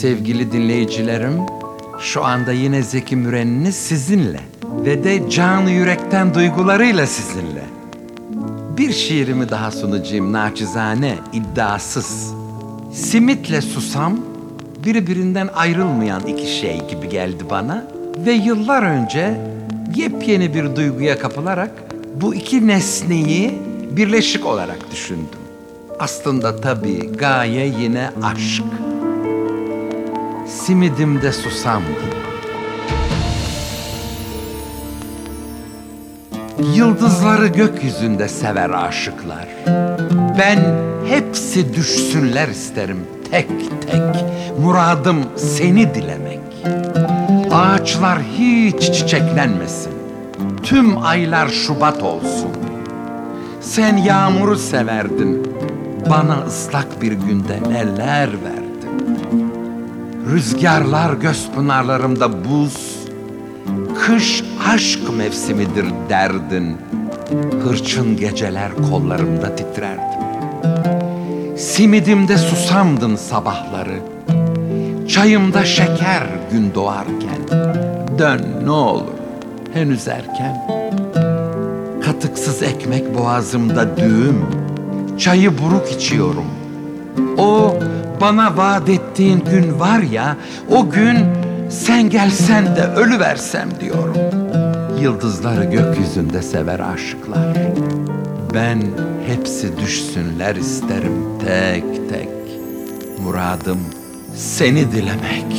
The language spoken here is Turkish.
Sevgili dinleyicilerim, şu anda yine Zeki Müren'iniz sizinle ve de canı yürekten duygularıyla sizinle. Bir şiirimi daha sunacağım naçizane, iddiasız. Simitle susam, birbirinden ayrılmayan iki şey gibi geldi bana ve yıllar önce yepyeni bir duyguya kapılarak bu iki nesneyi birleşik olarak düşündüm. Aslında tabii gaye yine aşk. Simidimde susamdım. Yıldızları gökyüzünde sever aşıklar. Ben hepsi düşsünler isterim tek tek. Muradım seni dilemek. Ağaçlar hiç çiçeklenmesin. Tüm aylar Şubat olsun. Sen yağmuru severdin. Bana ıslak bir günde neler verdin. Rüzgarlar göz pınarlarımda buz. Kış aşk mevsimidir derdin. Hırçın geceler kollarımda titrerdim. Simidimde susamdın sabahları. Çayımda şeker gün doğarken. Dön ne olur henüz erken. Katıksız ekmek boğazımda düğüm. Çayı buruk içiyorum. O bana vaat ettiğin gün var ya, o gün sen gelsen de ölü versem diyorum. Yıldızları gökyüzünde sever aşıklar. Ben hepsi düşsünler isterim tek tek. Muradım seni dilemek.